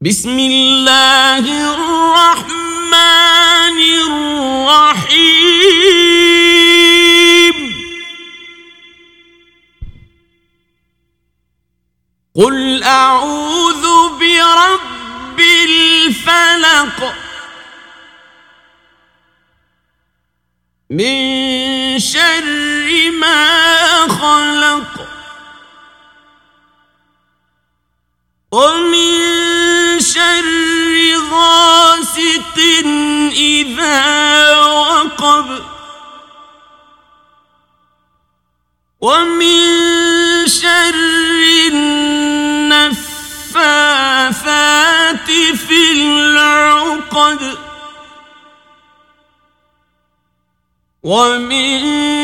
بسم اللہ الرحمن الرحیم قل اعوذ برب الفلق من شر ما خلق. ومن وقب ومن شر النفاثات في العقد ومن